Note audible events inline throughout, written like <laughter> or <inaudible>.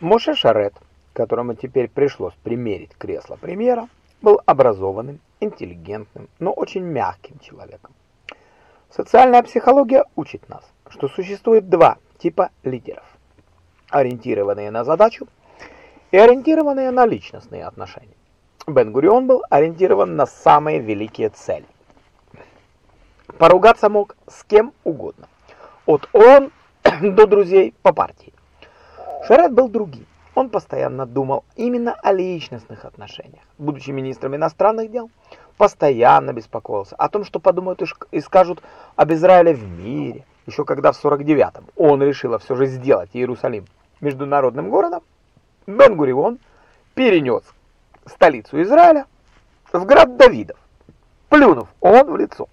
Моше Шарет, которому теперь пришлось примерить кресло премьера, был образованным, интеллигентным, но очень мягким человеком. Социальная психология учит нас, что существует два типа лидеров. Ориентированные на задачу и ориентированные на личностные отношения. Бен-Гурион был ориентирован на самые великие цели. Поругаться мог с кем угодно, от ООН <coughs> до друзей по партии. Шарет был другим. Он постоянно думал именно о личностных отношениях. Будучи министром иностранных дел, постоянно беспокоился о том, что подумают и скажут об Израиле в мире. Еще когда в 49-м он решил все же сделать Иерусалим международным городом, Бен-Гурион перенес столицу Израиля в град Давидов, плюнув он в лицо.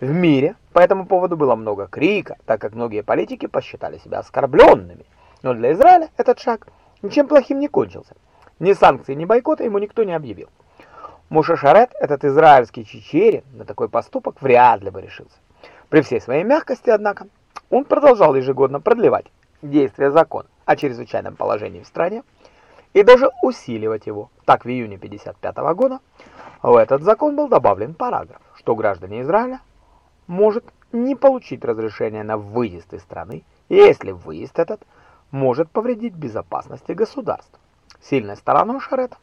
В мире по этому поводу было много крика, так как многие политики посчитали себя оскорбленными. Но для Израиля этот шаг ничем плохим не кончился. Ни санкций, ни бойкота ему никто не объявил. Муша Шарет, этот израильский чечерин, на такой поступок вряд ли бы решился. При всей своей мягкости, однако, он продолжал ежегодно продлевать действие закона о чрезвычайном положении в стране и даже усиливать его. Так, в июне 55 -го года в этот закон был добавлен параграф, что граждане Израиля может не получить разрешение на выезд из страны, если выезд этот может повредить безопасности государства. Сильной стороной Шарета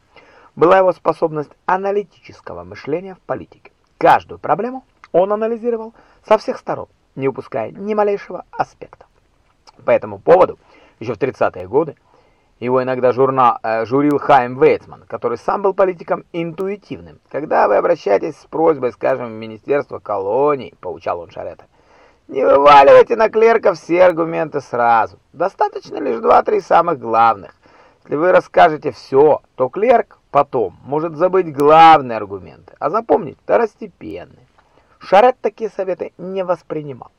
была его способность аналитического мышления в политике. Каждую проблему он анализировал со всех сторон, не упуская ни малейшего аспекта. По этому поводу, еще в 30-е годы, его иногда журна, э, журил Хайм Вейцман, который сам был политиком интуитивным. Когда вы обращаетесь с просьбой, скажем, в Министерство колоний, поучал он Шарета, не вываливайте на клерков все аргументы сразу. Достаточно лишь два-три самых главных. Если вы расскажете все, то клерк потом может забыть главные аргументы, а запомнить второстепенные. Шарет такие советы не воспринимал.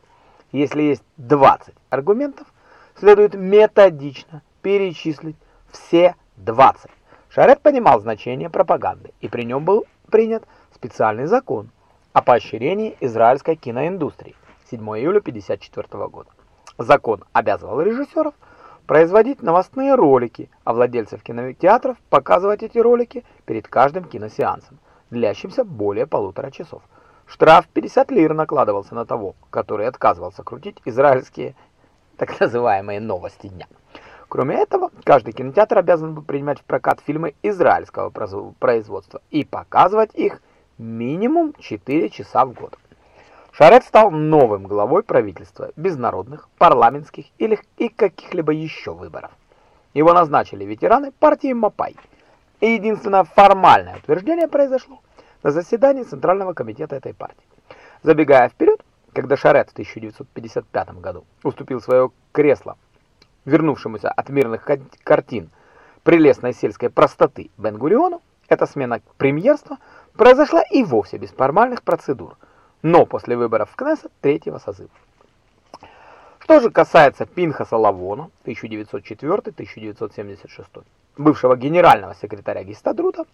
Если есть 20 аргументов, следует методично перечислить все 20. Шарет понимал значение пропаганды, и при нем был принят специальный закон о поощрении израильской киноиндустрии 7 июля 1954 года. Закон обязывал режиссеров производить новостные ролики, а владельцев кинотеатров показывать эти ролики перед каждым киносеансом, длящимся более полутора часов. Штраф 50 лир накладывался на того, который отказывался крутить израильские так называемые новости дня. Кроме этого, каждый кинотеатр обязан был принимать в прокат фильмы израильского производства и показывать их минимум 4 часа в год. Шарет стал новым главой правительства без народных, парламентских или и каких-либо еще выборов. Его назначили ветераны партии Мапай. И единственное формальное утверждение произошло на заседании Центрального комитета этой партии. Забегая вперед, когда Шарет в 1955 году уступил свое кресло вернувшемуся от мирных картин прелестной сельской простоты Бен-Гуриону, эта смена премьерства произошла и вовсе без формальных процедур, но после выборов в Кнессет третьего созыва. Что же касается Пинхаса Лавона 1904-1976, бывшего генерального секретаря Гестадрута,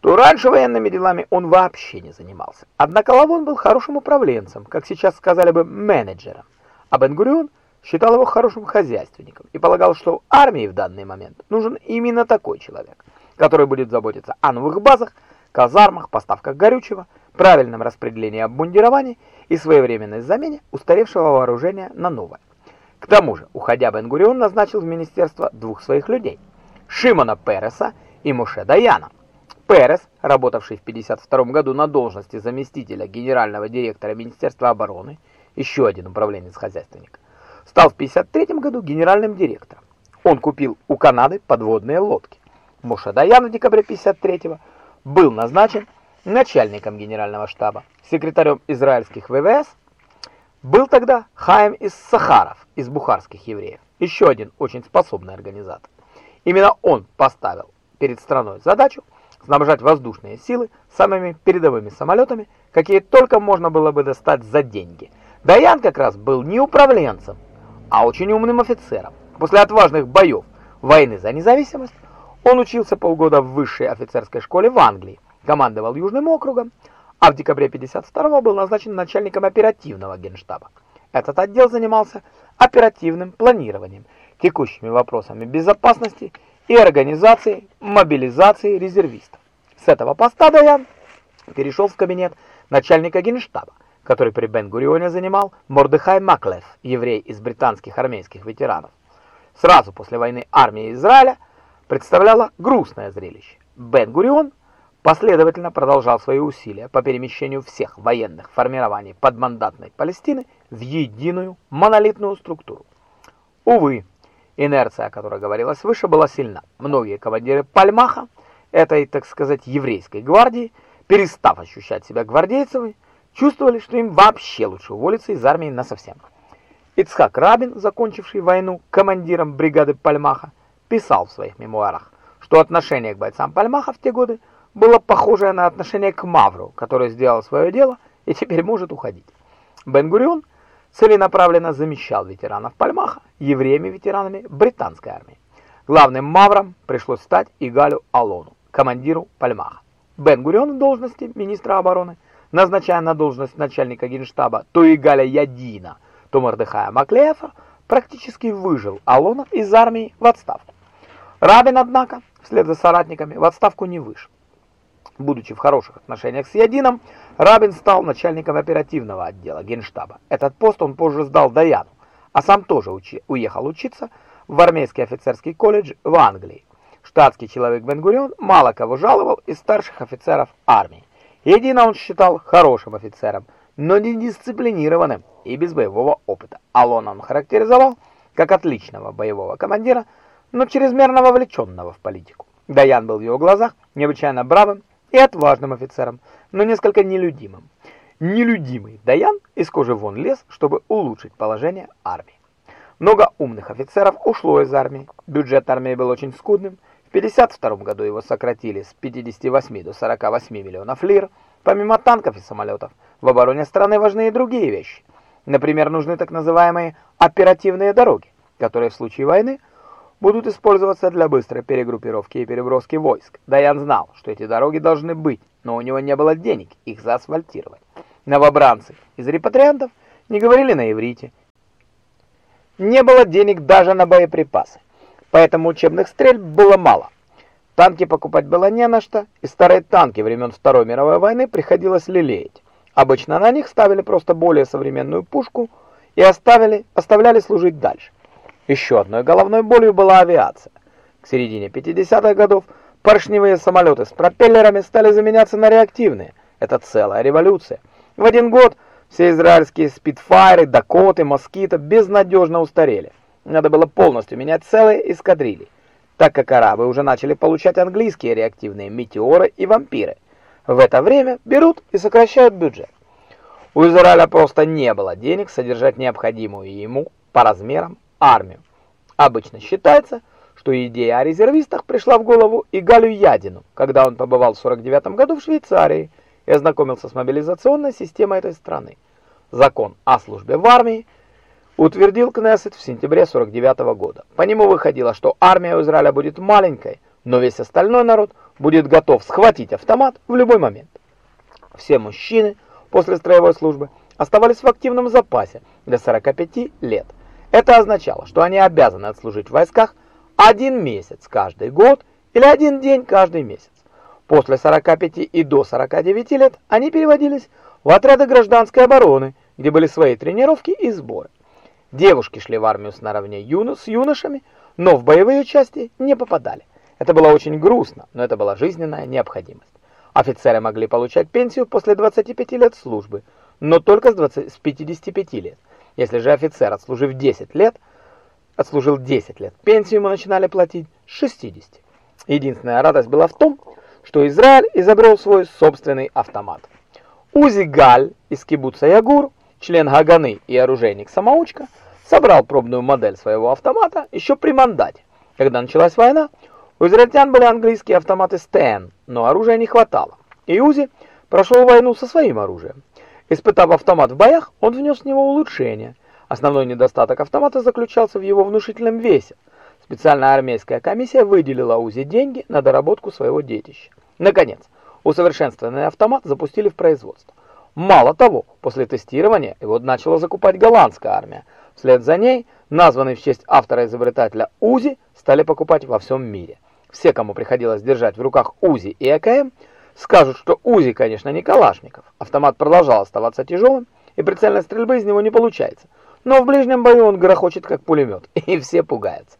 то раньше военными делами он вообще не занимался. Однако Лавон был хорошим управленцем, как сейчас сказали бы менеджером, а Бен-Гурион – считал его хорошим хозяйственником и полагал, что армии в данный момент нужен именно такой человек, который будет заботиться о новых базах, казармах, поставках горючего, правильном распределении обмундирования и своевременной замене устаревшего вооружения на новое. К тому же, уходя Бен-Гурион назначил в министерство двух своих людей – Шимона Переса и Моше Даяна. Перес, работавший в 52 году на должности заместителя генерального директора Министерства обороны, еще один управленец-хозяйственник, стал в 1953 году генеральным директором. Он купил у Канады подводные лодки. Моше Даян в декабре 1953 был назначен начальником генерального штаба. Секретарем израильских ВВС был тогда Хаим из Сахаров, из бухарских евреев, еще один очень способный организатор. Именно он поставил перед страной задачу снабжать воздушные силы самыми передовыми самолетами, какие только можно было бы достать за деньги. Даян как раз был не управленцем, а очень умным офицером. После отважных боев войны за независимость он учился полгода в высшей офицерской школе в Англии, командовал Южным округом, а в декабре 52 был назначен начальником оперативного генштаба. Этот отдел занимался оперативным планированием, текущими вопросами безопасности и организации мобилизации резервистов. С этого поста Даян перешел в кабинет начальника генштаба, который при Бен-Гурионе занимал Мордехай Маклев, еврей из британских армейских ветеранов. Сразу после войны армия Израиля представляла грустное зрелище. Бен-Гурион последовательно продолжал свои усилия по перемещению всех военных формирований подмандатной Палестины в единую монолитную структуру. Увы, инерция, о которой говорилось выше, была сильна. Многие командиры Пальмаха, этой, так сказать, еврейской гвардии, перестав ощущать себя гвардейцами, чувствовали, что им вообще лучше уволиться из армии насовсем. Ицхак Рабин, закончивший войну командиром бригады Пальмаха, писал в своих мемуарах, что отношение к бойцам Пальмаха в те годы было похожее на отношение к Мавру, который сделал свое дело и теперь может уходить. Бен-Гурион целенаправленно замещал ветеранов Пальмаха евреями-ветеранами британской армии. Главным Мавром пришлось стать Игалю Алону, командиру Пальмаха. Бен-Гурион в должности министра обороны, назначая на должность начальника генштаба то Игаля Ядина, то Мордыхая Маклеефа, практически выжил Алона из армии в отставку. Рабин, однако, вслед за соратниками в отставку не вышел. Будучи в хороших отношениях с Ядином, Рабин стал начальником оперативного отдела Генштаба. Этот пост он позже сдал Даяну, а сам тоже учи, уехал учиться в армейский офицерский колледж в Англии. Штатский человек Бен-Гурион мало кого жаловал из старших офицеров армии. Едино он считал хорошим офицером, но не дисциплинированным и без боевого опыта. Алона он характеризовал как отличного боевого командира, но чрезмерно вовлеченного в политику. Даян был в его глазах необычайно бравым и отважным офицером, но несколько нелюдимым. Нелюдимый Даян из кожи вон лез, чтобы улучшить положение армии. Много умных офицеров ушло из армии, бюджет армии был очень скудным, в 52 году его сократили с 58 до 48 миллионов лир, помимо танков и самолетов, в обороне страны важны и другие вещи. Например, нужны так называемые оперативные дороги, которые в случае войны будут использоваться для быстрой перегруппировки и переброски войск. Даян знал, что эти дороги должны быть, но у него не было денег их заасфальтировать. Новобранцы из репатриантов не говорили на иврите. Не было денег даже на боеприпасы, поэтому учебных стрельб было мало. Танки покупать было не на что, и старые танки времен Второй мировой войны приходилось лелеять. Обычно на них ставили просто более современную пушку и оставили, оставляли служить дальше. Еще одной головной болью была авиация. К середине 50-х годов поршневые самолеты с пропеллерами стали заменяться на реактивные. Это целая революция. В один год все израильские спидфайры, дакоты, москиты безнадежно устарели. Надо было полностью менять целые эскадрильи, так как арабы уже начали получать английские реактивные метеоры и вампиры. В это время берут и сокращают бюджет. У Израиля просто не было денег содержать необходимую ему по размерам армию. Обычно считается, что идея о резервистах пришла в голову и Галю Ядину, когда он побывал в 49 году в Швейцарии и ознакомился с мобилизационной системой этой страны. Закон о службе в армии утвердил Кнессет в сентябре 49 года. По нему выходило, что армия Израиля будет маленькой, но весь остальной народ будет готов схватить автомат в любой момент. Все мужчины после строевой службы оставались в активном запасе до 45 лет – это означало, что они обязаны отслужить в войсках один месяц каждый год или один день каждый месяц. После 45 и до 49 лет они переводились в отряды гражданской обороны, где были свои тренировки и сборы. Девушки шли в армию наравне юно с юношами, но в боевые части не попадали. Это было очень грустно, но это была жизненная необходимость. Офицеры могли получать пенсию после 25 лет службы, но только с, 20, с 55 лет. Если же офицер, отслужив 10 лет, отслужил 10 лет, пенсию ему начинали платить с 60. Единственная радость была в том, что Израиль изобрел свой собственный автомат. Узи Галь из кибуца Ягур, член Гаганы и оружейник-самоучка, собрал пробную модель своего автомата еще при мандате. Когда началась война, у израильтян были английские автоматы Стэн, но оружия не хватало. И Узи прошел войну со своим оружием. Испытав автомат в боях, он внес в него улучшения. Основной недостаток автомата заключался в его внушительном весе. Специальная армейская комиссия выделила УЗИ деньги на доработку своего детища. Наконец, усовершенствованный автомат запустили в производство. Мало того, после тестирования его начала закупать голландская армия. Вслед за ней, названный в честь автора-изобретателя УЗИ, стали покупать во всем мире. Все, кому приходилось держать в руках УЗИ и АКМ, скажут, что УЗИ, конечно, не Калашников. Автомат продолжал оставаться тяжелым, и прицельной стрельбы из него не получается. Но в ближнем бою он грохочет, как пулемет, <laughs> и все пугаются.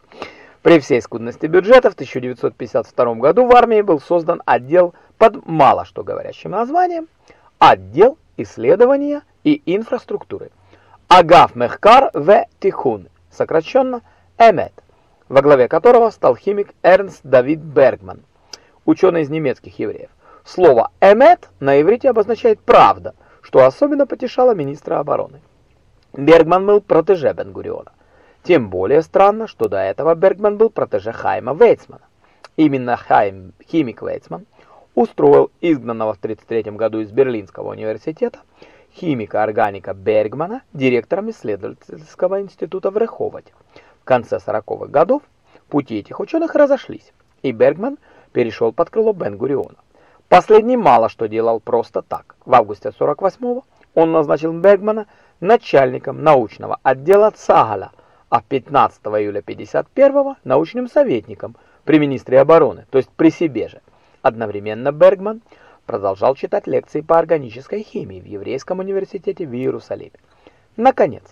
При всей скудности бюджета в 1952 году в армии был создан отдел под мало что говорящим названием «Отдел исследования и инфраструктуры». Агав Мехкар В. Тихун, сокращенно ЭМЭТ, во главе которого стал химик Эрнст Давид Бергман, ученый из немецких евреев. Слово «эмет» на иврите обозначает «правда», что особенно потешало министра обороны. Бергман был протеже Бен-Гуриона. Тем более странно, что до этого Бергман был протеже Хайма Вейцмана. Именно Хайм, химик Вейцман, устроил изгнанного в 1933 году из Берлинского университета химика-органика Бергмана директором исследовательского института в Реховоте. В конце 40-х годов пути этих ученых разошлись, и Бергман перешел под крыло Бен-Гуриона. Последний мало что делал просто так. В августе 48-го он назначил Бергмана начальником научного отдела ЦАГАЛа, а 15 июля 51-го научным советником при министре обороны, то есть при себе же. Одновременно Бергман продолжал читать лекции по органической химии в Еврейском университете в Иерусалиме. Наконец,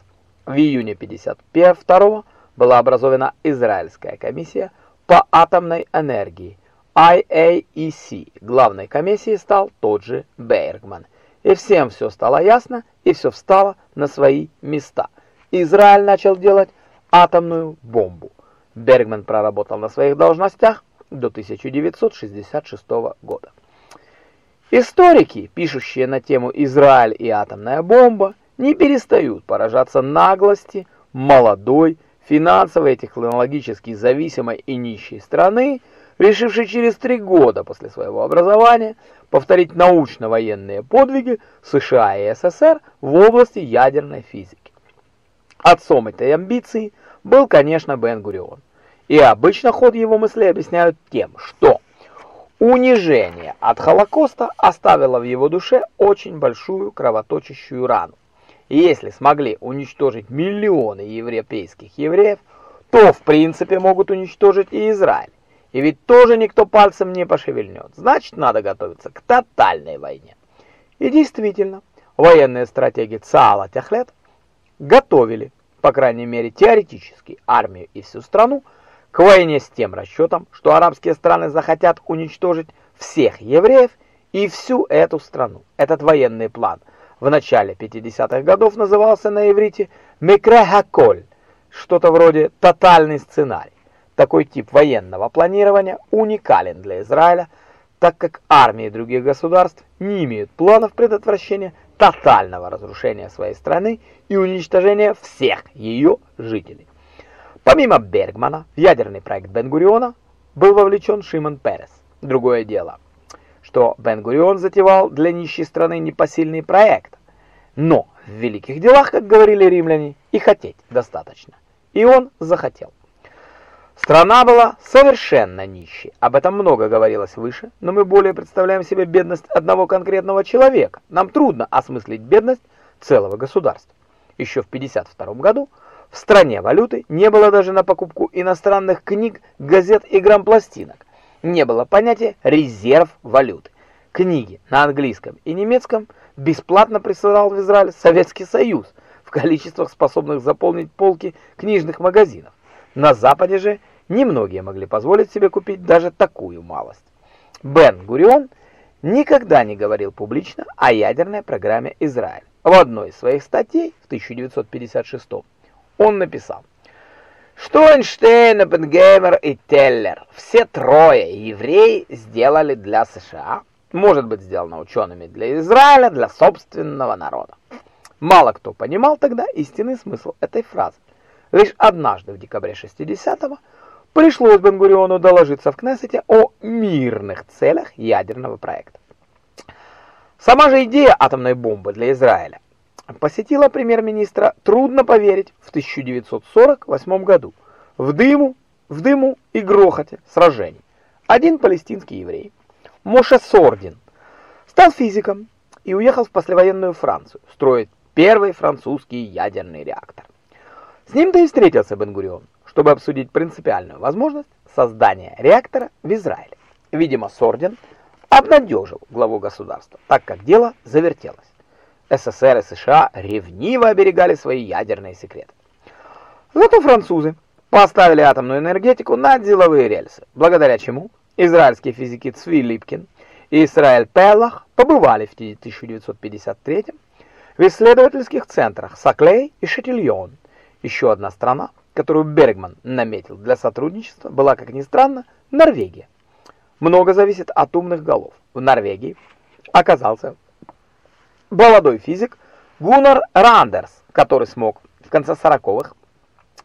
в июне 52-го была образована Израильская комиссия по атомной энергии IAEC. Главной комиссией стал тот же Бергман. И всем все стало ясно, и все встало на свои места. Израиль начал делать атомную бомбу. Бергман проработал на своих должностях до 1966 года. Историки, пишущие на тему «Израиль и атомная бомба», не перестают поражаться наглости молодой, финансово и технологически зависимой и нищей страны, решившей через три года после своего образования повторить научно-военные подвиги США и СССР в области ядерной физики. Отцом этой амбиции был, конечно, Бен-Гурион. И обычно ход его мыслей объясняют тем, что унижение от Холокоста оставило в его душе очень большую кровоточащую рану. И если смогли уничтожить миллионы европейских евреев, то в принципе могут уничтожить и Израиль. И ведь тоже никто пальцем не пошевельнет. Значит, надо готовиться к тотальной войне. И действительно, военные стратеги ЦААЛа Тяхлет готовили, по крайней мере теоретически, армию и всю страну к войне с тем расчетом, что арабские страны захотят уничтожить всех евреев и всю эту страну. Этот военный план в начале 50-х годов назывался на иврите «Микрехаколь», что-то вроде «тотальный сценарий». Такой тип военного планирования уникален для Израиля, так как армии других государств не имеют планов предотвращения тотального разрушения своей страны и уничтожения всех ее жителей. Помимо Бергмана, в ядерный проект Бен-Гуриона был вовлечен Шимон Перес. Другое дело, что Бен-Гурион затевал для нищей страны непосильный проект. Но в великих делах, как говорили римляне, и хотеть достаточно. И он захотел. Страна была совершенно нищей. Об этом много говорилось выше, но мы более представляем себе бедность одного конкретного человека. Нам трудно осмыслить бедность целого государства. Еще в 52 году в стране валюты не было даже на покупку иностранных книг, газет и грампластинок. Не было понятия «резерв валюты». Книги на английском и немецком бесплатно присылал в Израиль Советский Союз в количествах, способных заполнить полки книжных магазинов. На Западе же немногие могли позволить себе купить даже такую малость. Бен Гурион никогда не говорил публично о ядерной программе Израиля. В одной из своих статей в 1956 году он написал, что Эйнштейн, Оппенгеймер и Теллер, все трое евреи, сделали для США, может быть сделано учеными для Израиля, для собственного народа. Мало кто понимал тогда истинный смысл этой фразы. Лишь однажды в декабре 60-го пришлось Бен-Гуриону доложиться в Кнессете о мирных целях ядерного проекта. Сама же идея атомной бомбы для Израиля посетила премьер-министра, трудно поверить, в 1948 году, в дыму, в дыму и грохоте сражений. Один палестинский еврей, Моше Сордин, стал физиком и уехал в послевоенную Францию строить первый французский ядерный реактор. С ним-то и встретился Бен-Гурион, чтобы обсудить принципиальную возможность создания реактора в Израиле. Видимо, Сорден обнадежил главу государства, так как дело завертелось. СССР и США ревниво оберегали свои ядерные секреты. Зато французы поставили атомную энергетику на деловые рельсы, благодаря чему израильские физики Цви Липкин и Исраэль Пеллах побывали в 1953 в исследовательских центрах Саклей и Шетильон. Еще одна страна, которую Бергман наметил для сотрудничества, была, как ни странно, Норвегия. Много зависит от умных голов. В Норвегии оказался молодой физик Гуннар Рандерс, который смог в конце 40-х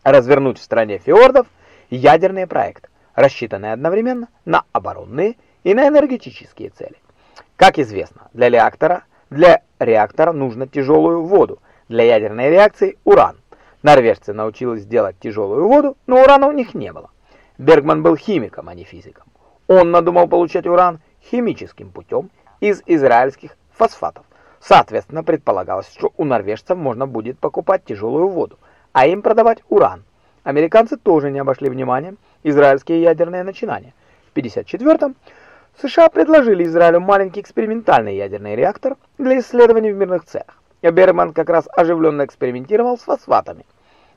развернуть в стране фьордов ядерные проекты, рассчитанные одновременно на оборонные и на энергетические цели. Как известно, для реактора, для реактора нужно тяжелую воду, для ядерной реакции уран. Норвежцы научились делать тяжелую воду, но урана у них не было. Бергман был химиком, а не физиком. Он надумал получать уран химическим путем из израильских фосфатов. Соответственно, предполагалось, что у норвежцев можно будет покупать тяжелую воду, а им продавать уран. Американцы тоже не обошли вниманием израильские ядерные начинания. В 1954-м США предложили Израилю маленький экспериментальный ядерный реактор для исследований в мирных целях. Берман как раз оживленно экспериментировал с фосфатами,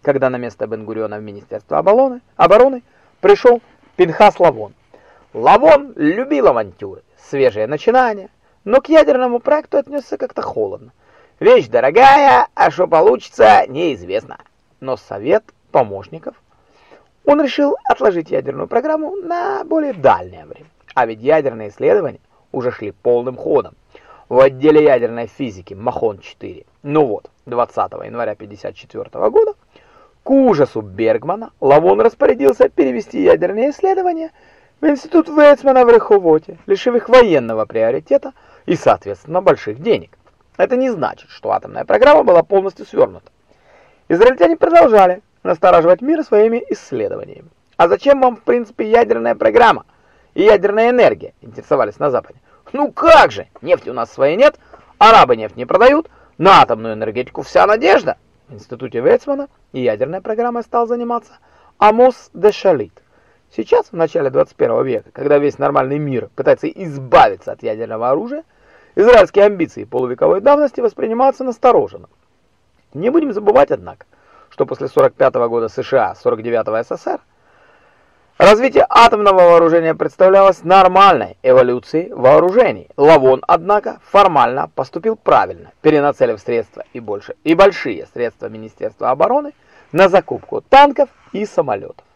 когда на место Бен-Гуриона в Министерство обороны, обороны пришел Пинхас Лавон. Лавон любил авантюры, свежие начинания, но к ядерному проекту отнесся как-то холодно. Вещь дорогая, а что получится, неизвестно. Но совет помощников он решил отложить ядерную программу на более дальнее время. А ведь ядерные исследования уже шли полным ходом. В отделе ядерной физики Махон-4. Ну вот, 20 января 1954 года к ужасу Бергмана Лавон распорядился перевести ядерные исследования в институт Вейцмана в Реховоте, лишив их военного приоритета и, соответственно, больших денег. Это не значит, что атомная программа была полностью свернута. Израильтяне продолжали настораживать мир своими исследованиями. А зачем вам, в принципе, ядерная программа и ядерная энергия, интересовались на Западе. Ну как же, нефти у нас своей нет, арабы нефть не продают, на атомную энергетику вся надежда. В институте Вейцмана и ядерной программой стал заниматься Амос де Шалит. Сейчас, в начале 21 века, когда весь нормальный мир пытается избавиться от ядерного оружия, израильские амбиции полувековой давности воспринимаются настороженно. Не будем забывать, однако, что после 45 -го года США, 49 СССР, развитие атомного вооружения представлялось нормальной эволюцией вооружений. Лавон, однако, формально поступил правильно, перенацелив средства и больше и большие средства Министерства обороны на закупку танков и самолетов.